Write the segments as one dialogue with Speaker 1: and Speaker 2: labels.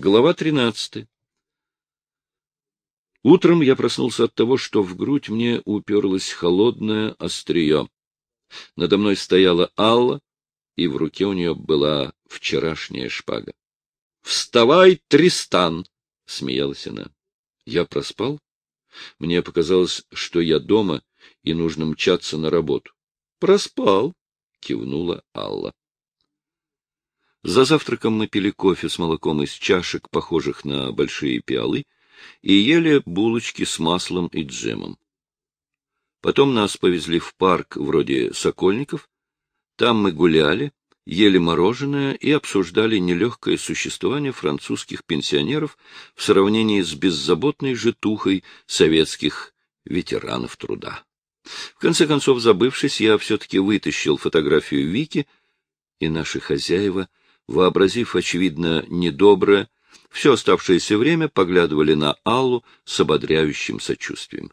Speaker 1: Глава 13. Утром я проснулся от того, что в грудь мне уперлось холодное острие. Надо мной стояла Алла, и в руке у нее была вчерашняя шпага. — Вставай, Тристан! — смеялась она. Я проспал. Мне показалось, что я дома, и нужно мчаться на работу. — Проспал, — кивнула Алла. За завтраком мы пили кофе с молоком из чашек, похожих на большие пиалы, и ели булочки с маслом и джемом. Потом нас повезли в парк вроде Сокольников. Там мы гуляли, ели мороженое и обсуждали нелегкое существование французских пенсионеров в сравнении с беззаботной житухой советских ветеранов труда. В конце концов, забывшись, я все-таки вытащил фотографию Вики, и наши хозяева вообразив, очевидно, недоброе, все оставшееся время поглядывали на Аллу с ободряющим сочувствием.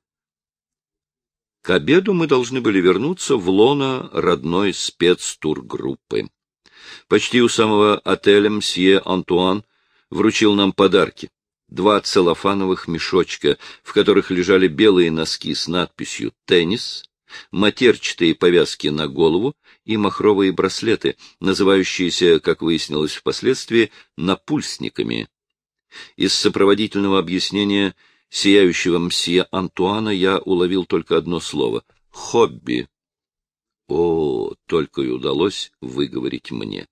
Speaker 1: К обеду мы должны были вернуться в лоно родной спецтургруппы. Почти у самого отеля мсье Антуан вручил нам подарки. Два целлофановых мешочка, в которых лежали белые носки с надписью «Теннис», матерчатые повязки на голову и махровые браслеты, называющиеся, как выяснилось впоследствии, напульсниками. Из сопроводительного объяснения сияющего мсье Антуана я уловил только одно слово — «хобби». О, только и удалось выговорить мне.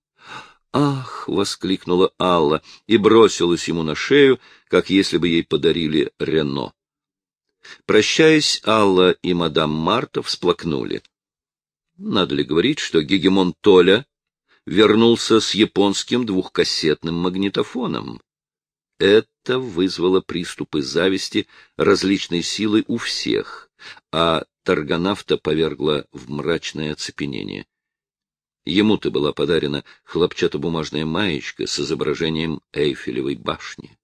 Speaker 1: «Ах!» — воскликнула Алла и бросилась ему на шею, как если бы ей подарили Рено. Прощаясь, Алла и мадам Марта всплакнули. Надо ли говорить, что гегемон Толя вернулся с японским двухкассетным магнитофоном? Это вызвало приступы зависти различной силы у всех, а торгонавта повергло в мрачное оцепенение. Ему-то была подарена хлопчатобумажная маечка с изображением Эйфелевой башни.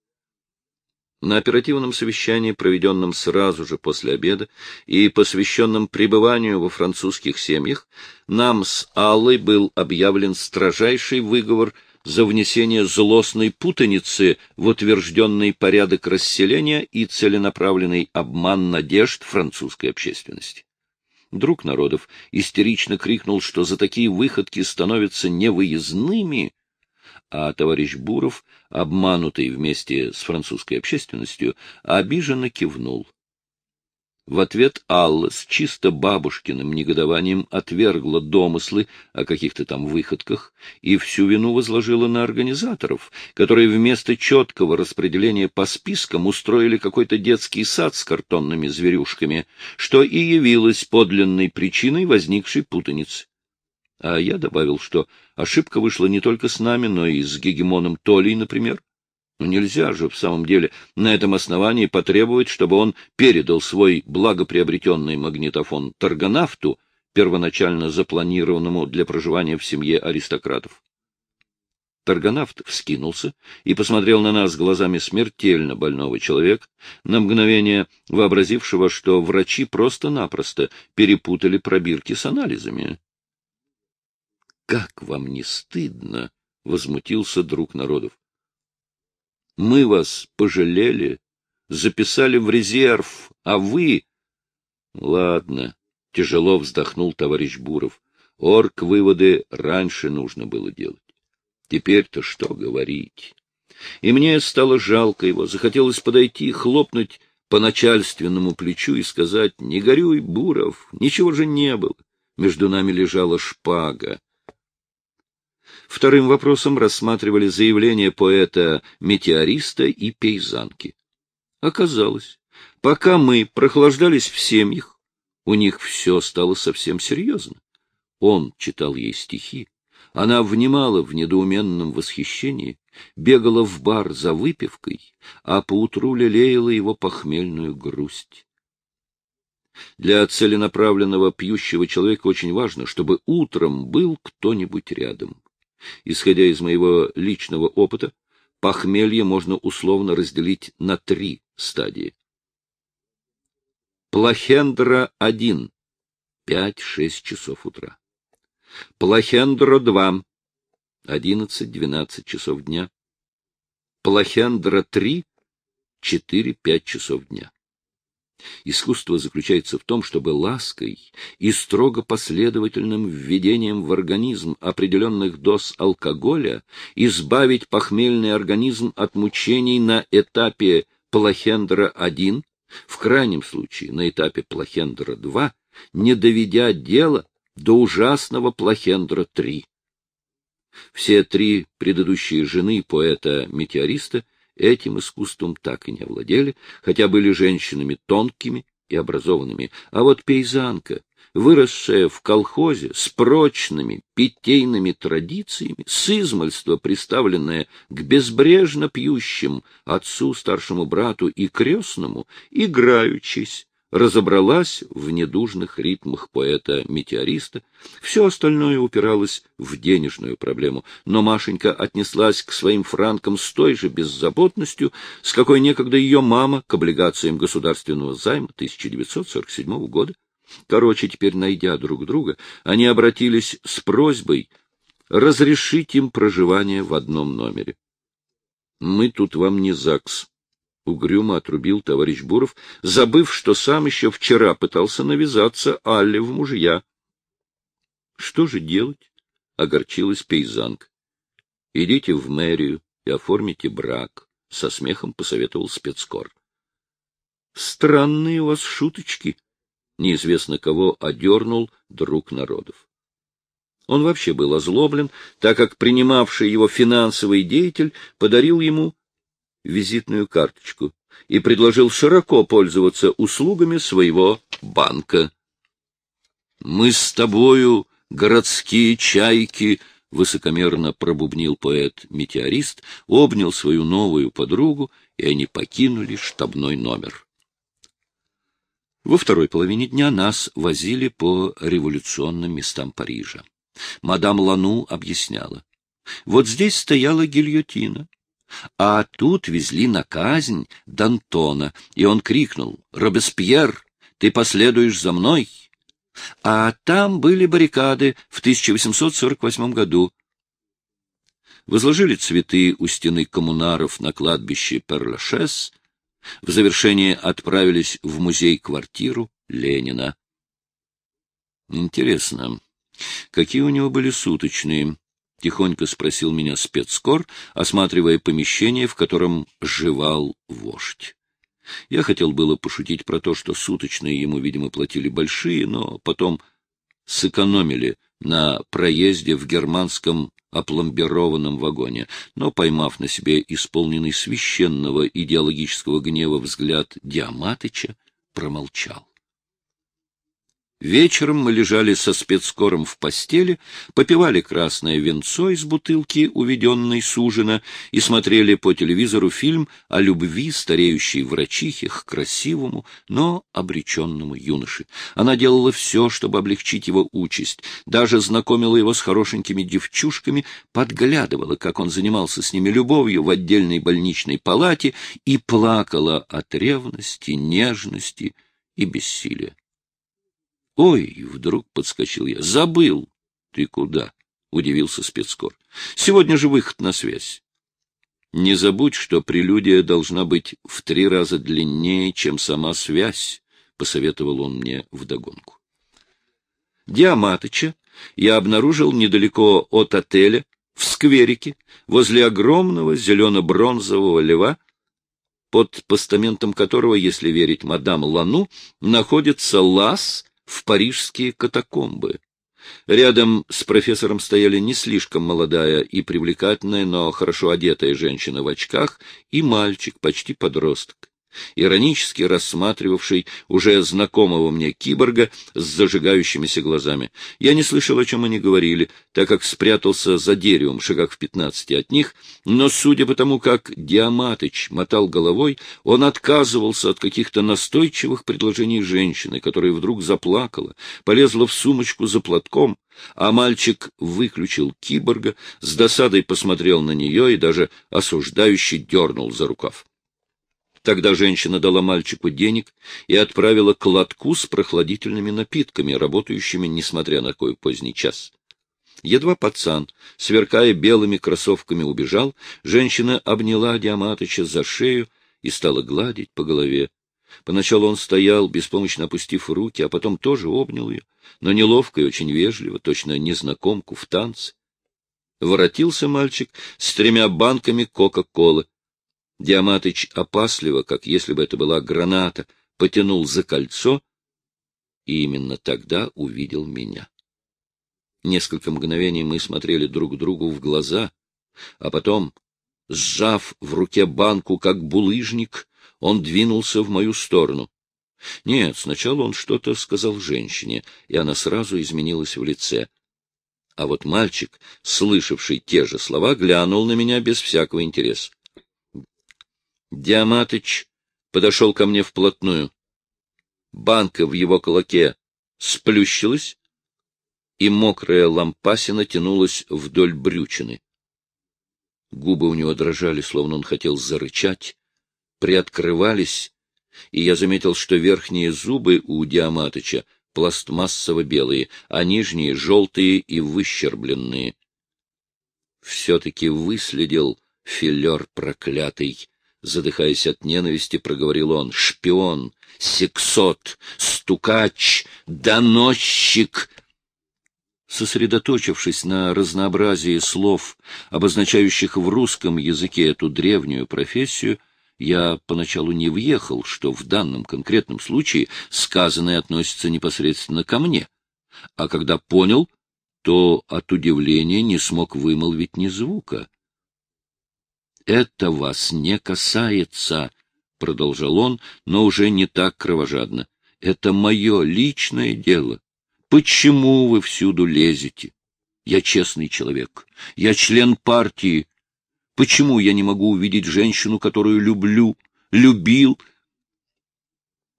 Speaker 1: На оперативном совещании, проведенном сразу же после обеда и посвященном пребыванию во французских семьях, нам с Аллой был объявлен строжайший выговор за внесение злостной путаницы в утвержденный порядок расселения и целенаправленный обман надежд французской общественности. Друг народов истерично крикнул, что за такие выходки становятся невыездными, а товарищ Буров, обманутый вместе с французской общественностью, обиженно кивнул. В ответ Алла с чисто бабушкиным негодованием отвергла домыслы о каких-то там выходках и всю вину возложила на организаторов, которые вместо четкого распределения по спискам устроили какой-то детский сад с картонными зверюшками, что и явилось подлинной причиной возникшей путаницы. А я добавил, что ошибка вышла не только с нами, но и с гегемоном Толей, например. Но нельзя же в самом деле на этом основании потребовать, чтобы он передал свой благоприобретенный магнитофон торгонавту, первоначально запланированному для проживания в семье аристократов. Торгонавт вскинулся и посмотрел на нас глазами смертельно больного человека, на мгновение вообразившего, что врачи просто-напросто перепутали пробирки с анализами. Как вам не стыдно? — возмутился друг народов. — Мы вас пожалели, записали в резерв, а вы... — Ладно, — тяжело вздохнул товарищ Буров. Орг выводы раньше нужно было делать. Теперь-то что говорить? И мне стало жалко его, захотелось подойти, хлопнуть по начальственному плечу и сказать, не горюй, Буров, ничего же не было. Между нами лежала шпага. Вторым вопросом рассматривали заявление поэта-метеориста и пейзанки. Оказалось, пока мы прохлаждались в семьях, у них все стало совсем серьезно. Он читал ей стихи, она внимала в недоуменном восхищении, бегала в бар за выпивкой, а поутру лелеяла его похмельную грусть. Для целенаправленного пьющего человека очень важно, чтобы утром был кто-нибудь рядом. Исходя из моего личного опыта, похмелье можно условно разделить на три стадии. Плахендра-1 — 5-6 часов утра. Плахендра-2 — 11-12 часов дня. Плахендра-3 4-5 часов дня. Искусство заключается в том, чтобы лаской и строго последовательным введением в организм определенных доз алкоголя избавить похмельный организм от мучений на этапе Плахендра-1, в крайнем случае на этапе Плахендра-2, не доведя дело до ужасного Плахендра-3. Все три предыдущие жены поэта-метеориста этим искусством так и не овладели, хотя были женщинами тонкими и образованными. А вот пейзанка, выросшая в колхозе с прочными питейными традициями, с измальства приставленная к безбрежно пьющим отцу, старшему брату и крестному, играючись, разобралась в недужных ритмах поэта-метеориста, все остальное упиралось в денежную проблему, но Машенька отнеслась к своим франкам с той же беззаботностью, с какой некогда ее мама к облигациям государственного займа 1947 года. Короче, теперь, найдя друг друга, они обратились с просьбой разрешить им проживание в одном номере. «Мы тут вам не ЗАГС», — угрюмо отрубил товарищ Буров, забыв, что сам еще вчера пытался навязаться Алле в мужья. — Что же делать? — огорчилась пейзанка. — Идите в мэрию и оформите брак, — со смехом посоветовал спецкор. — Странные у вас шуточки, — неизвестно кого одернул друг народов. Он вообще был озлоблен, так как принимавший его финансовый деятель подарил ему визитную карточку и предложил широко пользоваться услугами своего банка. — Мы с тобою, городские чайки, — высокомерно пробубнил поэт-метеорист, обнял свою новую подругу, и они покинули штабной номер. Во второй половине дня нас возили по революционным местам Парижа. Мадам Лану объясняла. Вот здесь стояла гильотина. А тут везли на казнь Д'Антона, и он крикнул «Робеспьер, ты последуешь за мной!» А там были баррикады в 1848 году. Возложили цветы у стены коммунаров на кладбище Перлашес, в завершение отправились в музей-квартиру Ленина. Интересно, какие у него были суточные? — тихонько спросил меня спецкор, осматривая помещение, в котором жевал вождь. Я хотел было пошутить про то, что суточные ему, видимо, платили большие, но потом сэкономили на проезде в германском опломбированном вагоне, но, поймав на себе исполненный священного идеологического гнева взгляд Диаматыча, промолчал. Вечером мы лежали со спецкором в постели, попивали красное венцо из бутылки, уведенной с ужина, и смотрели по телевизору фильм о любви стареющей врачихи к красивому, но обреченному юноше. Она делала все, чтобы облегчить его участь, даже знакомила его с хорошенькими девчушками, подглядывала, как он занимался с ними любовью в отдельной больничной палате и плакала от ревности, нежности и бессилия. Ой, вдруг подскочил я. Забыл. Ты куда? Удивился спецкор. Сегодня же выход на связь. Не забудь, что прелюдия должна быть в три раза длиннее, чем сама связь, посоветовал он мне вдогонку. Диаматыча я обнаружил недалеко от отеля, в скверике, возле огромного зелено-бронзового льва, под постаментом которого, если верить мадам Лану, находится лаз в парижские катакомбы. Рядом с профессором стояли не слишком молодая и привлекательная, но хорошо одетая женщина в очках и мальчик, почти подросток иронически рассматривавший уже знакомого мне киборга с зажигающимися глазами. Я не слышал, о чем они говорили, так как спрятался за деревом, шагах в пятнадцати от них, но, судя по тому, как Диаматыч мотал головой, он отказывался от каких-то настойчивых предложений женщины, которая вдруг заплакала, полезла в сумочку за платком, а мальчик выключил киборга, с досадой посмотрел на нее и даже осуждающе дернул за рукав. Тогда женщина дала мальчику денег и отправила к лотку с прохладительными напитками, работающими, несмотря на такой поздний час. Едва пацан, сверкая белыми кроссовками, убежал, женщина обняла Диаматыча за шею и стала гладить по голове. Поначалу он стоял, беспомощно опустив руки, а потом тоже обнял ее, но неловко и очень вежливо, точно незнакомку в танце. Воротился мальчик с тремя банками Кока-Колы. Диаматыч опасливо, как если бы это была граната, потянул за кольцо и именно тогда увидел меня. Несколько мгновений мы смотрели друг другу в глаза, а потом, сжав в руке банку, как булыжник, он двинулся в мою сторону. Нет, сначала он что-то сказал женщине, и она сразу изменилась в лице. А вот мальчик, слышавший те же слова, глянул на меня без всякого интереса. Диаматыч подошел ко мне вплотную. Банка в его кулаке сплющилась, и мокрая лампасина тянулась вдоль брючины. Губы у него дрожали, словно он хотел зарычать, приоткрывались, и я заметил, что верхние зубы у Диаматыча пластмассово-белые, а нижние — желтые и выщербленные. Все-таки выследил филер проклятый, задыхаясь от ненависти, проговорил он. Шпион, сексот, стукач, доносчик — Сосредоточившись на разнообразии слов, обозначающих в русском языке эту древнюю профессию, я поначалу не въехал, что в данном конкретном случае сказанное относится непосредственно ко мне, а когда понял, то от удивления не смог вымолвить ни звука. «Это вас не касается», — продолжал он, но уже не так кровожадно. «Это мое личное дело. Почему вы всюду лезете? Я честный человек. Я член партии. Почему я не могу увидеть женщину, которую люблю, любил,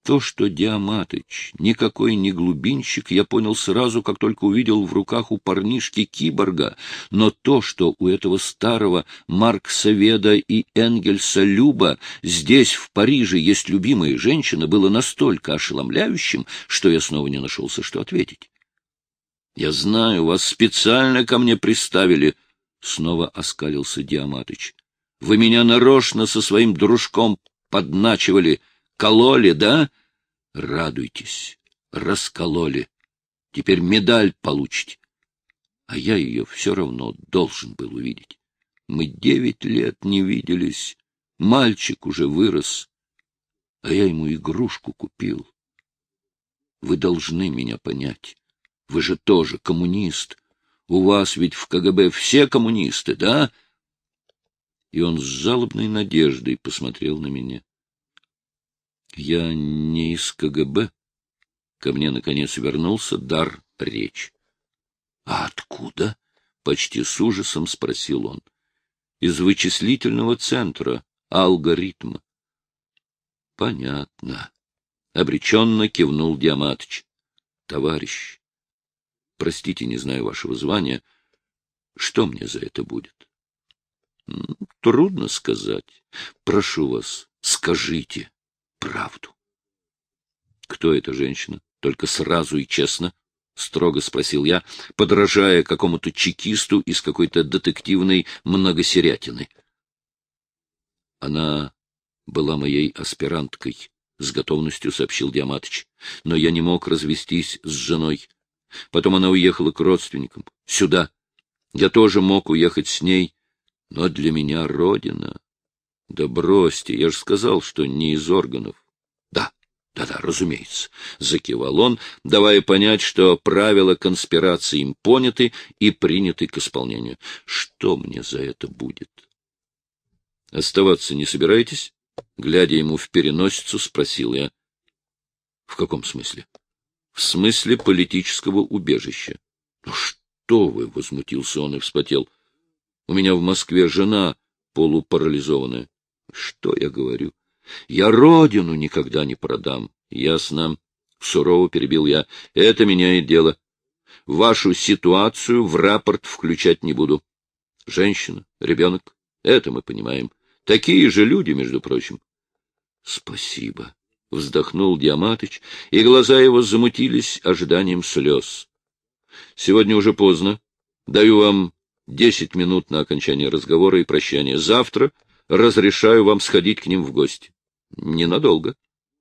Speaker 1: то, что Диаматыч никакой не глубинщик, я понял сразу, как только увидел в руках у парнишки киборга, но то, что у этого старого Марксоведа и Энгельса Люба здесь, в Париже, есть любимая женщина, было настолько ошеломляющим, что я снова не нашелся, что ответить. — Я знаю, вас специально ко мне приставили, — снова оскалился Диаматыч. — Вы меня нарочно со своим дружком подначивали — Кололи, да? Радуйтесь, раскололи. Теперь медаль получите. А я ее все равно должен был увидеть. Мы девять лет не виделись. Мальчик уже вырос, а я ему игрушку купил. Вы должны меня понять. Вы же тоже коммунист. У вас ведь в КГБ все коммунисты, да? И он с жалобной надеждой посмотрел на меня. Я не из КГБ. Ко мне, наконец, вернулся дар речь. — А откуда? — почти с ужасом спросил он. — Из вычислительного центра, алгоритма. — Понятно. Обреченно кивнул Диаматыч. — Товарищ, простите, не знаю вашего звания. Что мне за это будет? — Трудно сказать. Прошу вас, скажите правду. — Кто эта женщина? Только сразу и честно, — строго спросил я, подражая какому-то чекисту из какой-то детективной многосерятины. Она была моей аспиранткой, — с готовностью сообщил Диаматыч. Но я не мог развестись с женой. Потом она уехала к родственникам. Сюда. Я тоже мог уехать с ней, но для меня родина да бросьте, я же сказал, что не из органов. Да, да-да, разумеется, — закивал он, давая понять, что правила конспирации им поняты и приняты к исполнению. Что мне за это будет? Оставаться не собираетесь? Глядя ему в переносицу, спросил я. — В каком смысле? — В смысле политического убежища. — Ну что вы, — возмутился он и вспотел. — У меня в Москве жена полупарализованная. Что я говорю? Я родину никогда не продам. Ясно. Сурово перебил я. Это меняет дело. Вашу ситуацию в рапорт включать не буду. Женщина, ребенок, это мы понимаем. Такие же люди, между прочим. Спасибо. Вздохнул Диаматыч, и глаза его замутились ожиданием слез. Сегодня уже поздно. Даю вам десять минут на окончание разговора и прощания. Завтра разрешаю вам сходить к ним в гости. Ненадолго.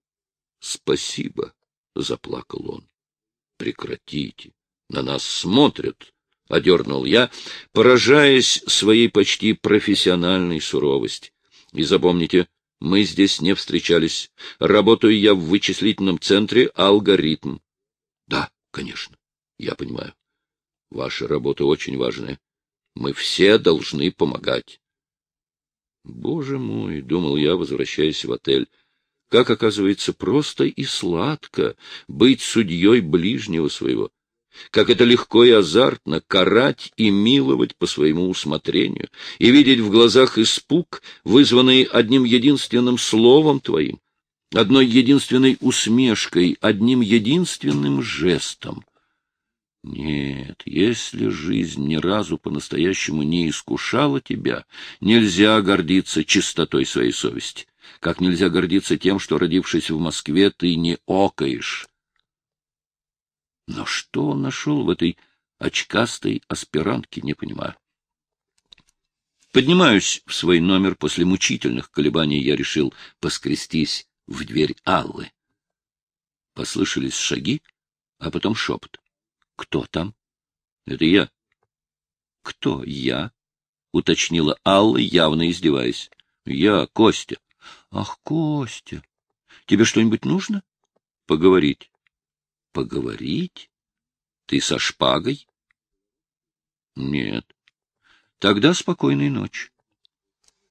Speaker 1: — Спасибо, — заплакал он. — Прекратите. На нас смотрят, — одернул я, поражаясь своей почти профессиональной суровости. И запомните, мы здесь не встречались. Работаю я в вычислительном центре «Алгоритм». — Да, конечно, я понимаю. Ваша работа очень важная. Мы все должны помогать. Боже мой, — думал я, возвращаясь в отель, — как, оказывается, просто и сладко быть судьей ближнего своего. Как это легко и азартно карать и миловать по своему усмотрению, и видеть в глазах испуг, вызванный одним единственным словом твоим, одной единственной усмешкой, одним единственным жестом. Нет, если жизнь ни разу по-настоящему не искушала тебя, нельзя гордиться чистотой своей совести, как нельзя гордиться тем, что, родившись в Москве, ты не окаешь. Но что он нашел в этой очкастой аспирантке, не понимаю. Поднимаюсь в свой номер, после мучительных колебаний я решил поскрестись в дверь Аллы. Послышались шаги, а потом шепот. Кто там? Это я. Кто я? уточнила Алла, явно издеваясь. Я, Костя. Ах, Костя. Тебе что-нибудь нужно? Поговорить. Поговорить? Ты со шпагой? Нет. Тогда спокойной ночи.